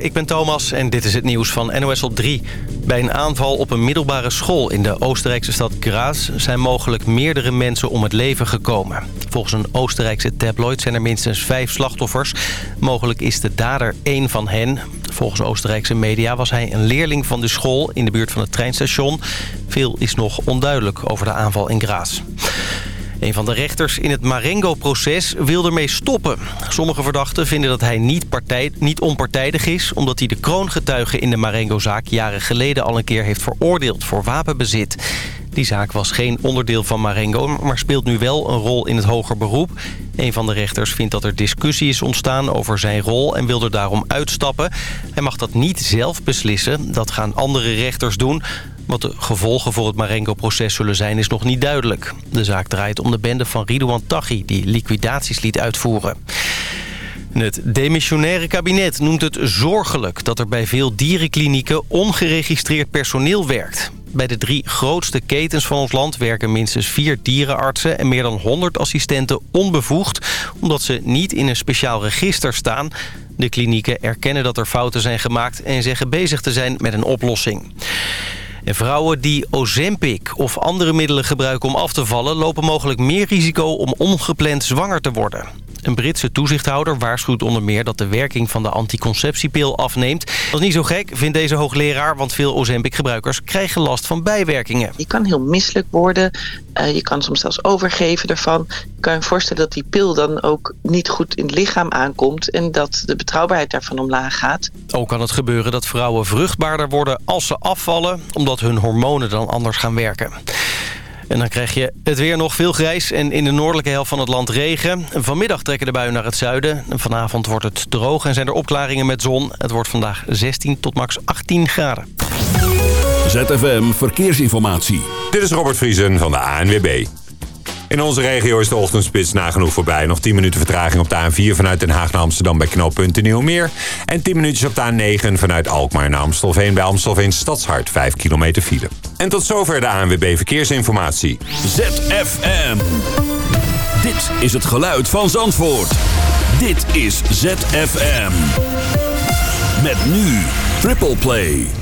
Ik ben Thomas en dit is het nieuws van NOS op 3. Bij een aanval op een middelbare school in de Oostenrijkse stad Graz... zijn mogelijk meerdere mensen om het leven gekomen. Volgens een Oostenrijkse tabloid zijn er minstens vijf slachtoffers. Mogelijk is de dader één van hen. Volgens Oostenrijkse media was hij een leerling van de school... in de buurt van het treinstation. Veel is nog onduidelijk over de aanval in Graz. Een van de rechters in het Marengo-proces wil ermee stoppen. Sommige verdachten vinden dat hij niet, partij, niet onpartijdig is... omdat hij de kroongetuige in de Marengo-zaak jaren geleden al een keer heeft veroordeeld voor wapenbezit. Die zaak was geen onderdeel van Marengo, maar speelt nu wel een rol in het hoger beroep. Een van de rechters vindt dat er discussie is ontstaan over zijn rol en wil er daarom uitstappen. Hij mag dat niet zelf beslissen, dat gaan andere rechters doen. Wat de gevolgen voor het Marengo-proces zullen zijn is nog niet duidelijk. De zaak draait om de bende van Ridouan Taghi die liquidaties liet uitvoeren. Het demissionaire kabinet noemt het zorgelijk dat er bij veel dierenklinieken ongeregistreerd personeel werkt. Bij de drie grootste ketens van ons land werken minstens vier dierenartsen en meer dan 100 assistenten onbevoegd, omdat ze niet in een speciaal register staan. De klinieken erkennen dat er fouten zijn gemaakt en zeggen bezig te zijn met een oplossing. En vrouwen die Ozempic of andere middelen gebruiken om af te vallen... lopen mogelijk meer risico om ongepland zwanger te worden. Een Britse toezichthouder waarschuwt onder meer dat de werking van de anticonceptiepil afneemt. Dat is niet zo gek, vindt deze hoogleraar, want veel Ozempic-gebruikers krijgen last van bijwerkingen. Je kan heel misselijk worden, uh, je kan soms zelfs overgeven ervan. Je kan je voorstellen dat die pil dan ook niet goed in het lichaam aankomt en dat de betrouwbaarheid daarvan omlaag gaat. Ook kan het gebeuren dat vrouwen vruchtbaarder worden als ze afvallen, omdat hun hormonen dan anders gaan werken. En dan krijg je het weer nog veel grijs en in de noordelijke helft van het land regen. Vanmiddag trekken de buien naar het zuiden. Vanavond wordt het droog en zijn er opklaringen met zon. Het wordt vandaag 16 tot max 18 graden. ZFM Verkeersinformatie. Dit is Robert Vriesen van de ANWB. In onze regio is de ochtendspits nagenoeg voorbij. Nog 10 minuten vertraging op de A4 vanuit Den Haag naar Amsterdam bij knooppunt Nieuwmeer. En 10 minuutjes op de A9 vanuit Alkmaar naar Amstelveen bij Amstelveen Stadshart. 5 kilometer file. En tot zover de ANWB Verkeersinformatie. ZFM. Dit is het geluid van Zandvoort. Dit is ZFM. Met nu Triple Play.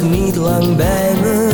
Niet lang bij me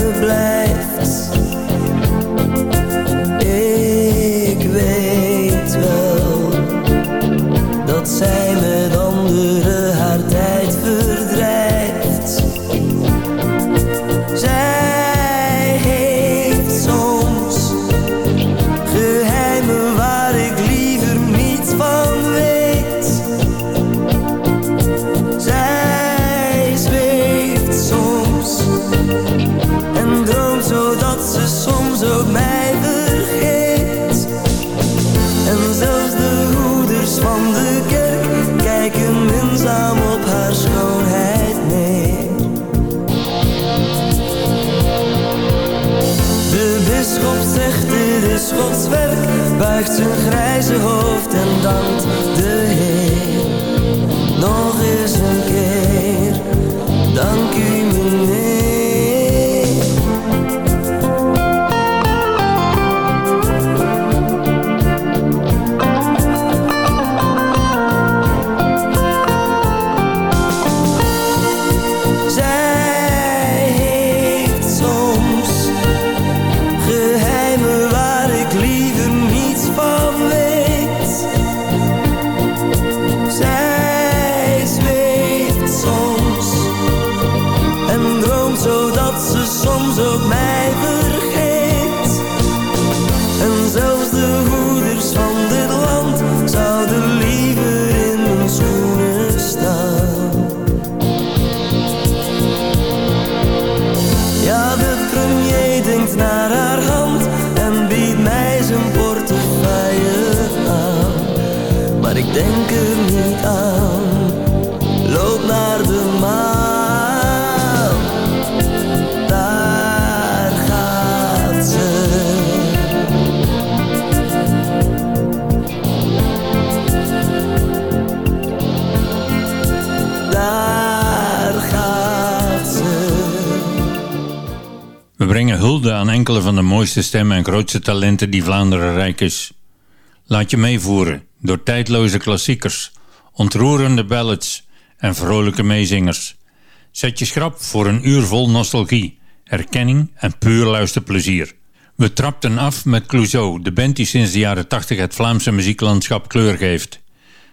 Schots werk buigt zijn grijze hoofd en dan. Soms ook enkele van de mooiste stemmen en grootste talenten die Vlaanderen rijk is. Laat je meevoeren door tijdloze klassiekers, ontroerende ballads en vrolijke meezingers. Zet je schrap voor een uur vol nostalgie, herkenning en puur luisterplezier. We trapten af met Clouseau, de band die sinds de jaren 80 het Vlaamse muzieklandschap kleur geeft.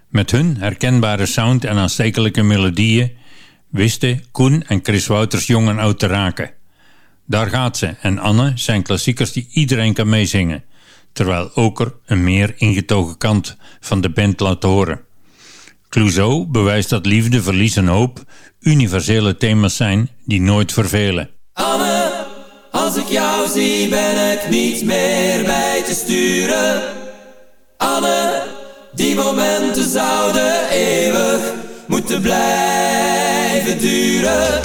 Met hun herkenbare sound en aanstekelijke melodieën wisten Koen en Chris Wouters jong en oud te raken. Daar gaat ze en Anne zijn klassiekers die iedereen kan meezingen, terwijl Oker een meer ingetogen kant van de band laat horen. Clouseau bewijst dat liefde, verlies en hoop universele thema's zijn die nooit vervelen. Anne, als ik jou zie ben ik niet meer bij te sturen. Anne, die momenten zouden eeuwig moeten blijven duren.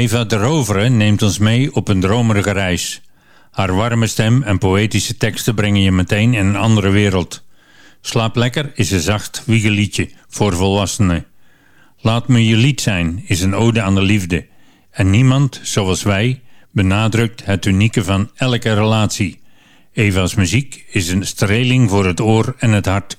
Eva de Rovere neemt ons mee op een dromerige reis. Haar warme stem en poëtische teksten brengen je meteen in een andere wereld. Slaap lekker is een zacht wiegeliedje voor volwassenen. Laat me je lied zijn is een ode aan de liefde. En niemand, zoals wij, benadrukt het unieke van elke relatie. Eva's muziek is een streling voor het oor en het hart.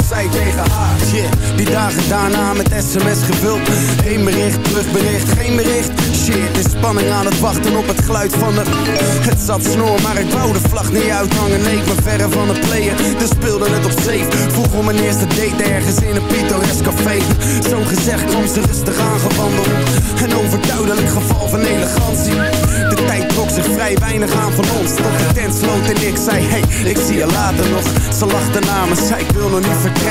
tegen haar. Yeah, die dagen daarna met sms gevuld. Eén bericht, terugbericht, geen bericht. Shit, is spanning aan het wachten op het geluid van de... Het zat snor, maar ik wou de vlag niet uithangen. Nee, ik ben verre van het playen, dus speelde het op safe. Vroeg om mijn eerste date ergens in een pittoresk café. Zo gezegd kwam ze rustig aangewandeld. Een overduidelijk geval van elegantie. De tijd trok zich vrij weinig aan van ons. Tot de tent sloot en ik zei, hey, ik zie je later nog. Ze lachte na me, zei ik wil nog niet vertrekken.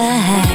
Hij.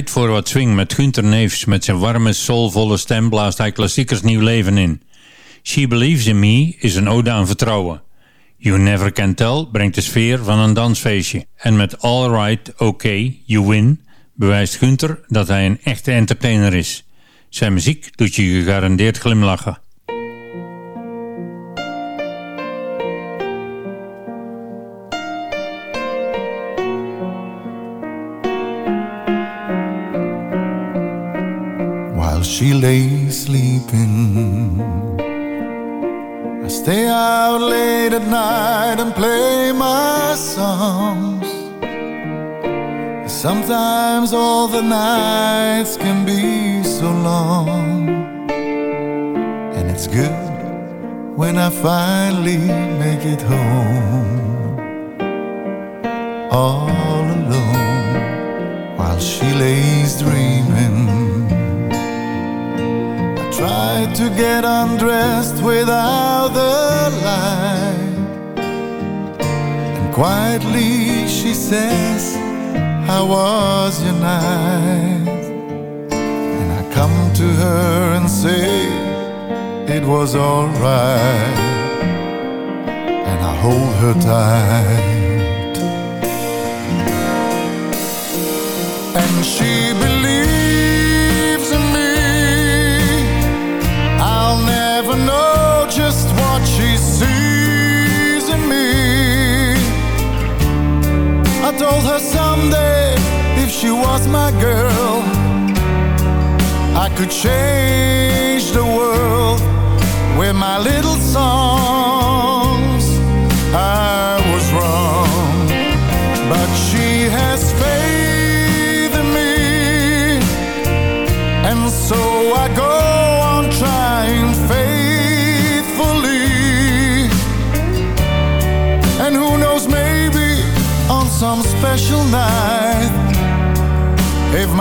Tijd voor wat swing met Gunther Neefs. Met zijn warme, soulvolle stem blaast hij klassiekers nieuw leven in. She Believes in Me is een ode aan vertrouwen. You Never Can Tell brengt de sfeer van een dansfeestje. En met All Right, OK, You Win bewijst Gunther dat hij een echte entertainer is. Zijn muziek doet je gegarandeerd glimlachen. She lay sleeping. I stay out late at night and play my songs. Sometimes all the nights can be so long. And it's good when I finally make it home. All alone while she lays dreaming Tried to get undressed without the light. And quietly she says How was your night? And I come to her and say It was alright And I hold her tight. And she told her someday if she was my girl I could change the world with my little songs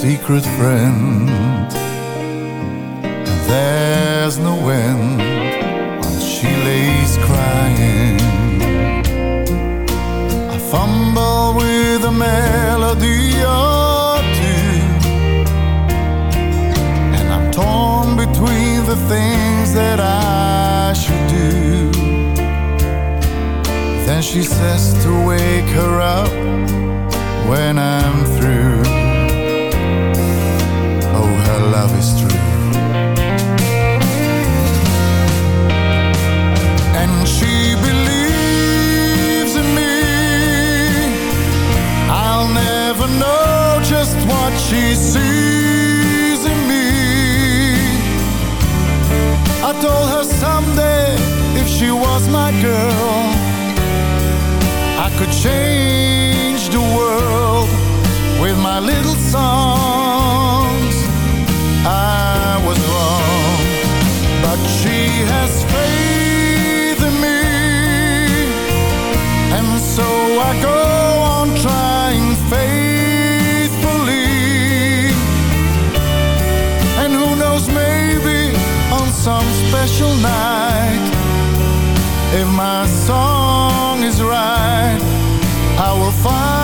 secret friend. And there's no end while she lays crying. I fumble with a melody or two, and I'm torn between the things that I should do. Then she says to wake her up when I'm through. Love is true. And she believes in me. I'll never know just what she sees in me. I told her someday if she was my girl, I could change the world with my little I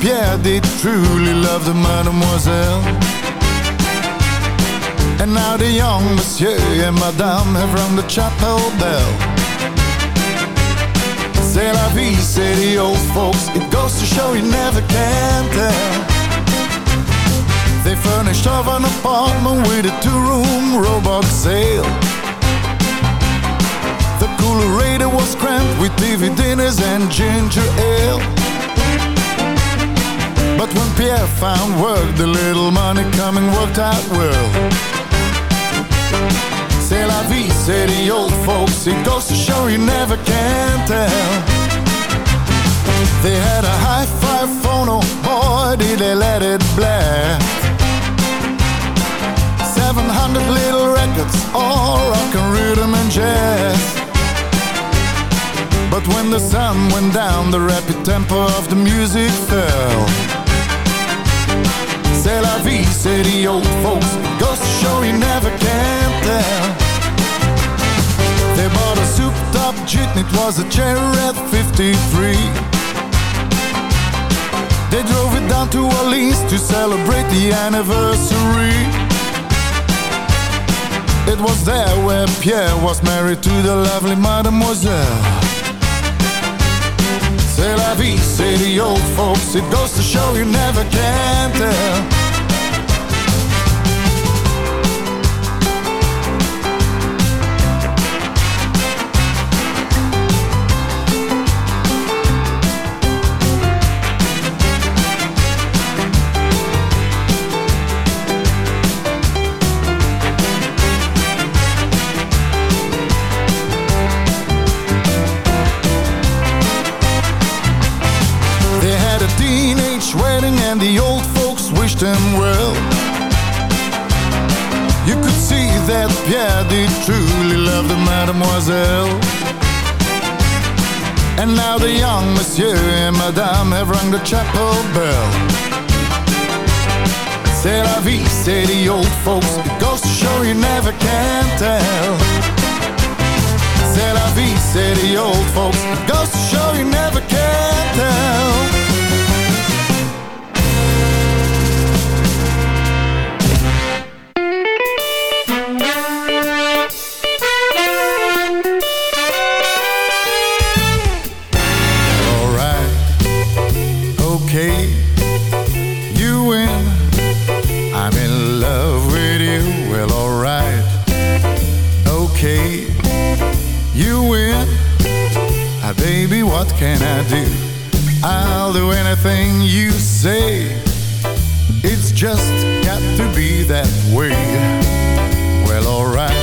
Pierre did truly love the mademoiselle. And now the young monsieur and madame have rung the chapel bell. C'est la vie, say the old folks. It goes to show you never can tell. They furnished off an apartment with a two-room robot sale. The coolerator was cramped with TV dinners and ginger ale. But when Pierre found work, the little money coming worked out well. C'est la vie, say the old folks. It goes to show you never can tell. They had a hi-fi phono, oh boy, did they let it blare. 700 little records, all rock and rhythm and jazz. But when the sun went down, the rapid tempo of the music fell. C'est la vie, the old folks. Goes to show you never can tell. They bought a souped-up jitney, it was a Cherokee 53. They drove it down to Orleans to celebrate the anniversary. It was there where Pierre was married to the lovely mademoiselle. C'est la vie, the old folks. It goes to show you never can tell. Folks him well. You could see that Pierre did truly love the mademoiselle. And now the young monsieur and madame have rung the chapel bell. C'est la vie, say the old folks, it goes to show you never can tell. C'est la vie, say the old folks. it Goes to show you never can tell. Just got to be that way. Well, alright,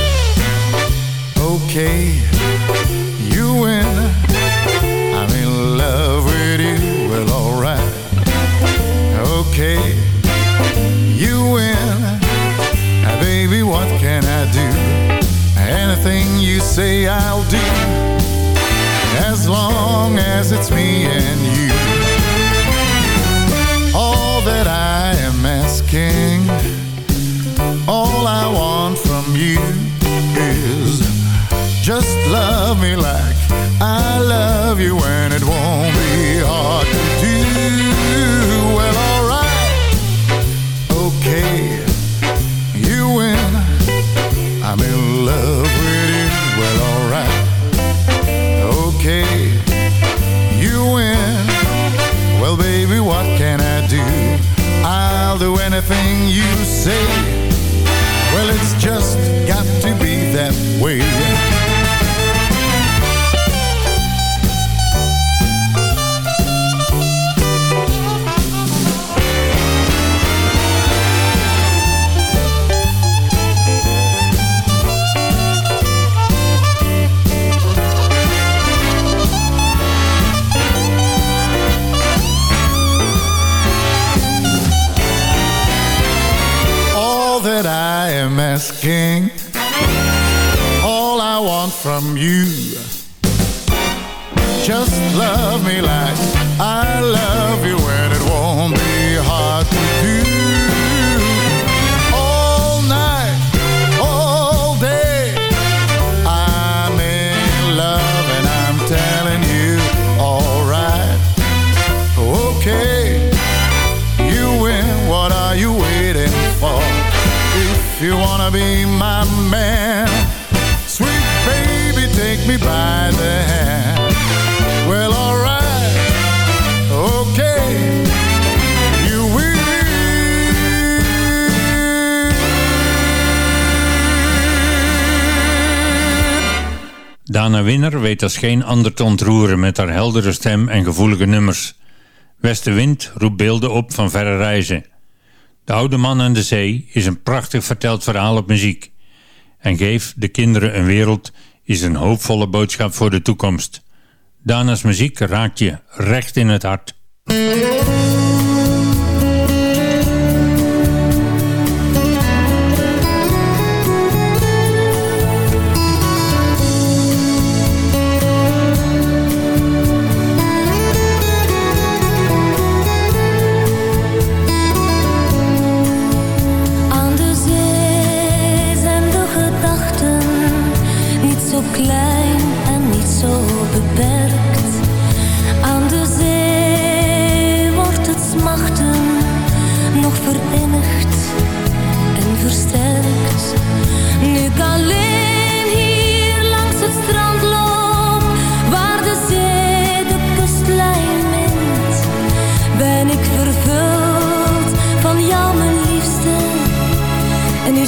okay, you win. I'm in love with you. Well, alright, okay, you win. Now, ah, baby, what can I do? Anything you say, I'll do as long as it's me and love me like I love you and it won't be hard to do. Well, alright, okay, you win. I'm in love with you. Well, alright okay, you win. Well, baby, what can I do? I'll do anything you say. Well, it's just got to be that way. From you, just love me like I love you, and by. Well, alright, okay, you win. Dana Winner weet als geen ander te ontroeren met haar heldere stem en gevoelige nummers. Westenwind roept beelden op van verre reizen. De Oude Man aan de Zee is een prachtig verteld verhaal op muziek. En Geef de kinderen een wereld is een hoopvolle boodschap voor de toekomst. Dana's muziek raakt je recht in het hart.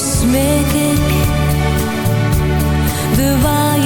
Smeek ik. De waaiende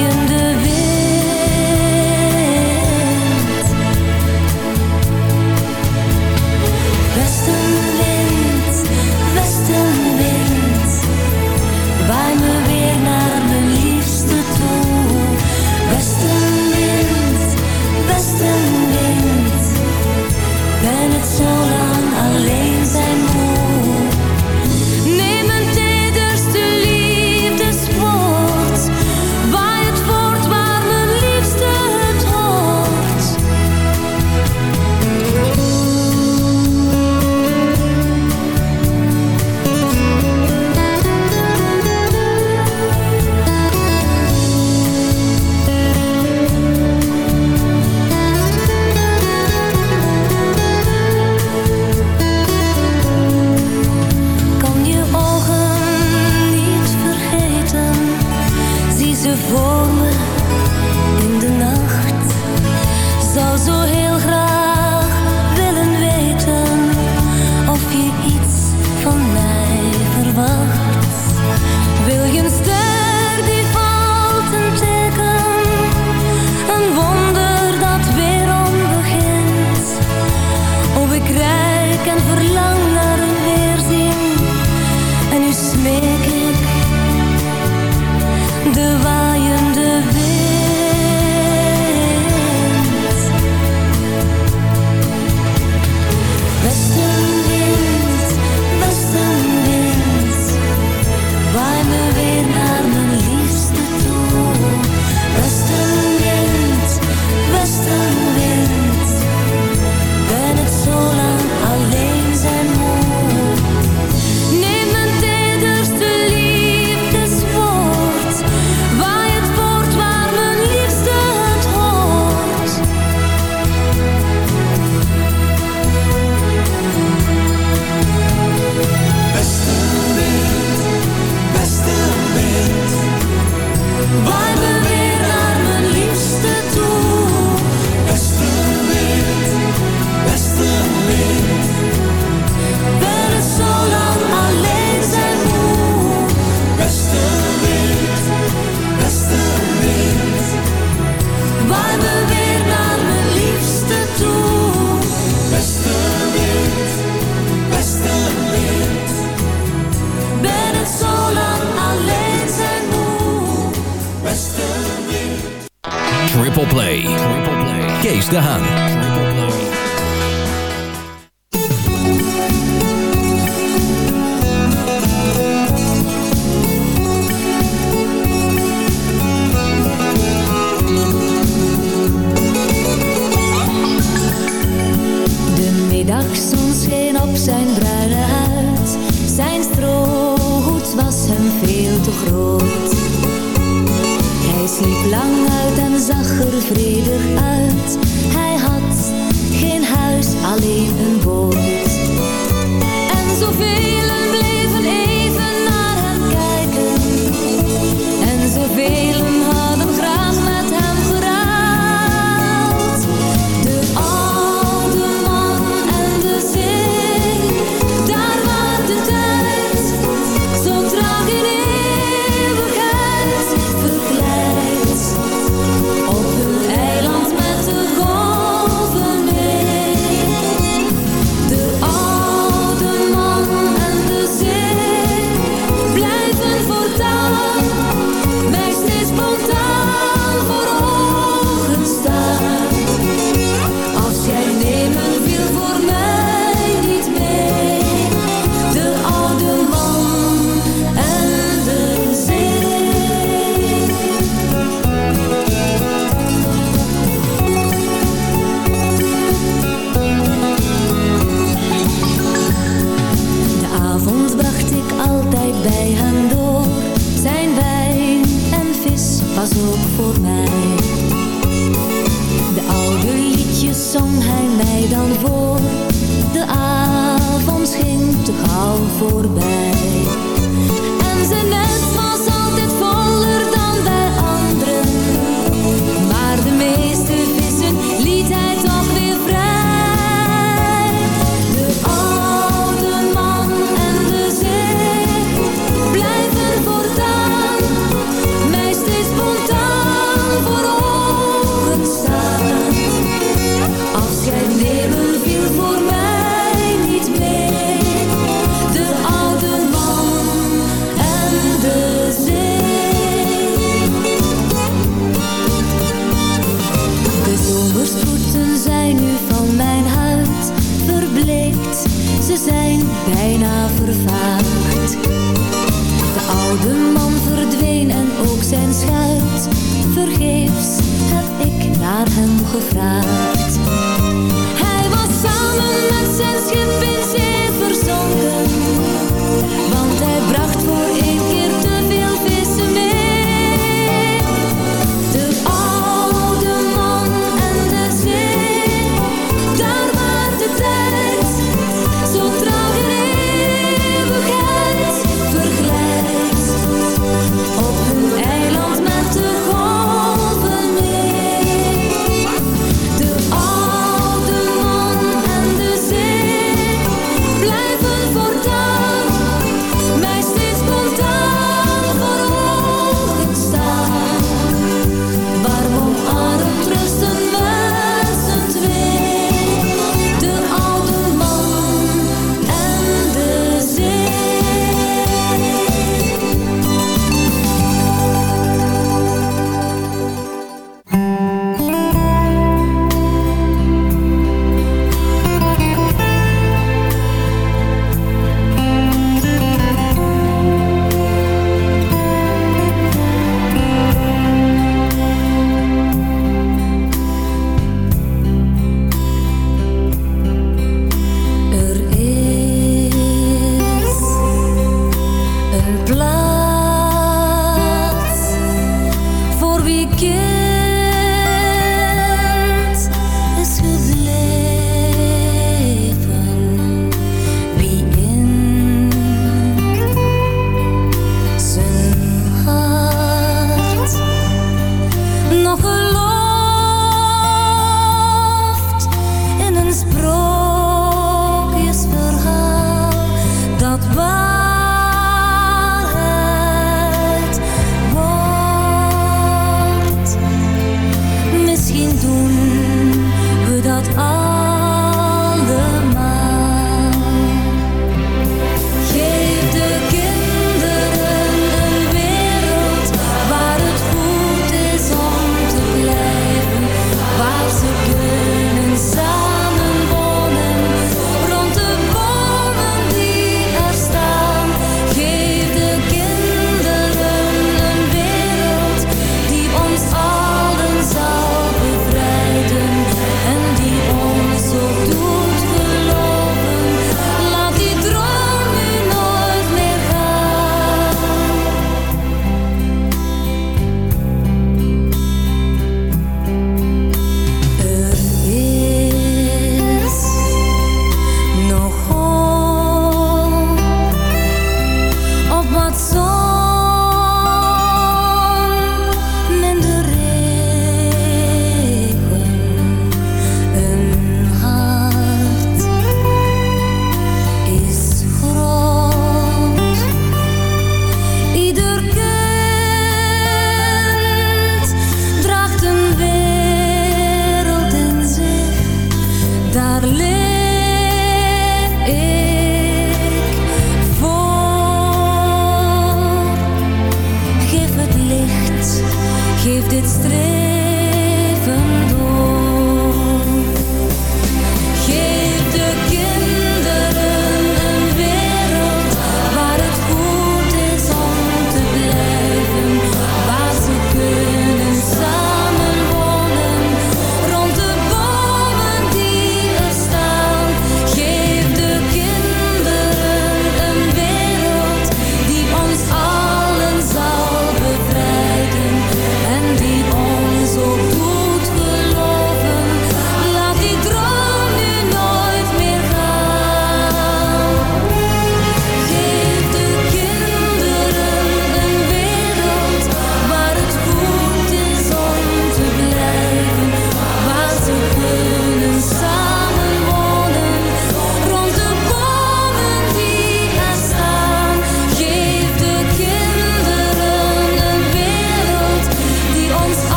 hem gevraagd.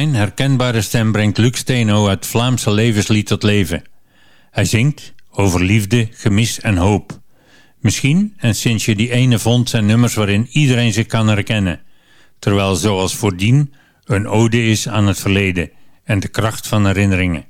Zijn herkenbare stem brengt Luc Steno het Vlaamse levenslied tot leven. Hij zingt over liefde, gemis en hoop. Misschien, en sinds je die ene vond, zijn nummers waarin iedereen zich kan herkennen. Terwijl zoals voordien een ode is aan het verleden en de kracht van herinneringen.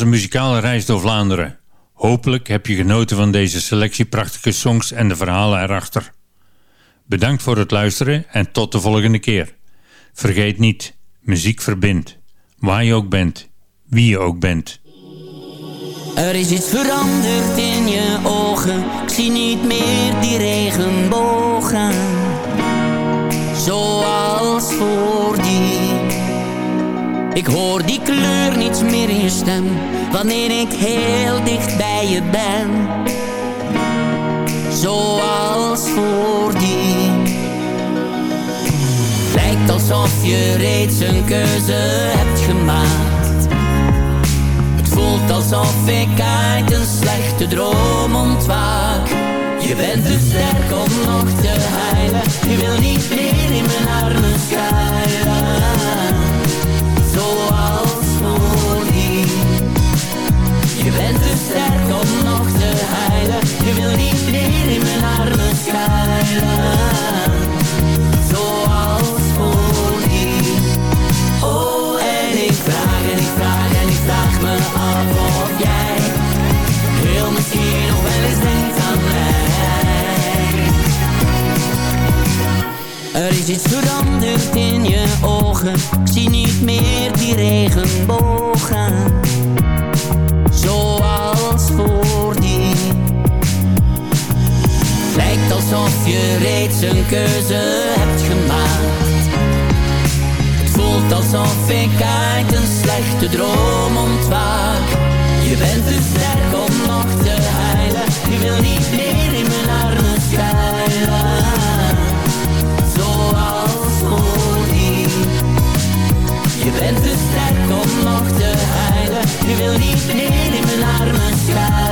Onze muzikale reis door Vlaanderen. Hopelijk heb je genoten van deze selectie prachtige songs en de verhalen erachter. Bedankt voor het luisteren en tot de volgende keer. Vergeet niet, muziek verbindt. Waar je ook bent, wie je ook bent. Er is iets veranderd in je ogen. Ik zie niet meer die regenbogen. Zoals voordien. Ik hoor die kleur niet meer in je stem. Wanneer ik heel dicht bij je ben. Zoals voordien. Lijkt alsof je reeds een keuze hebt gemaakt. Het voelt alsof ik uit een slechte droom ontwaak. Je bent te sterk om nog te heilen. Je wil niet meer in mijn armen schuilen. Sterk om nog te heilen. Je wil niet meer in mijn armen schuilen. Zoals voordien. Oh, en ik vraag en ik vraag en ik vraag me af of jij heel misschien nog wel eens denkt aan mij. Er is iets veranderd in je ogen. Ik zie niet meer die regenbogen. Alsof je reeds een keuze hebt gemaakt. Het voelt alsof ik uit een slechte droom ontwaak. Je bent te sterk om nog te heilen. Je wil niet meer in mijn armen schuilen. Zoals voordien. Je bent te sterk om nog te heilen. Je wil niet meer in mijn armen schuilen.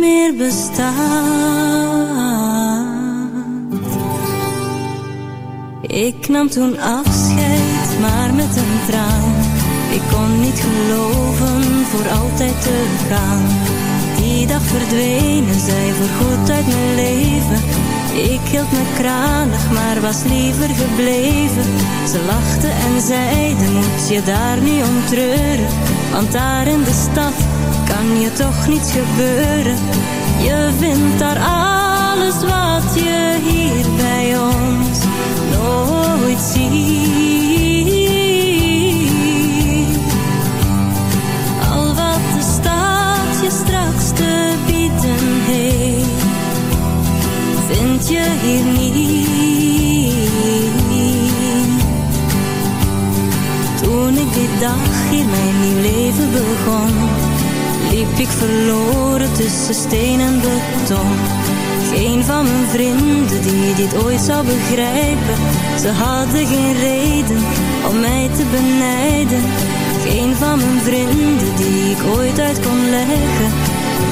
Meer bestaat. Ik nam toen afscheid, maar met een traan. Ik kon niet geloven voor altijd te gaan. Die dag verdwenen zij voorgoed uit mijn leven. Ik hield me kranig, maar was liever gebleven. Ze lachten en zeiden, moet je daar niet om treuren. Want daar in de stad kan je toch niets gebeuren. Je vindt daar alles wat je hier bij ons nooit ziet. Al wat de stad je straks te bieden heeft, vind je hier niet. Toen ik die dag hier mijn nieuw leven begon, ik verloren tussen steen en beton. Geen van mijn vrienden die dit ooit zou begrijpen. Ze hadden geen reden om mij te benijden. Geen van mijn vrienden die ik ooit uit kon leggen.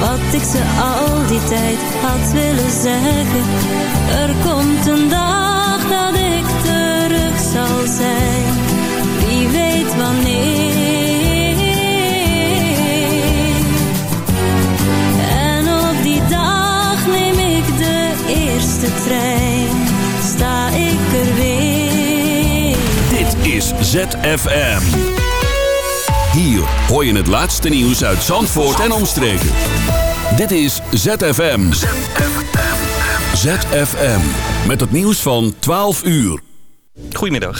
Wat ik ze al die tijd had willen zeggen. Er komt een dag dat ik terug zal zijn. Wie weet wanneer. Eerste trein sta ik er weer. Dit is ZFM. Hier hoor je het laatste nieuws uit Zandvoort en omstreken. Dit is ZFM. ZFM. Met het nieuws van 12 uur. Goedemiddag,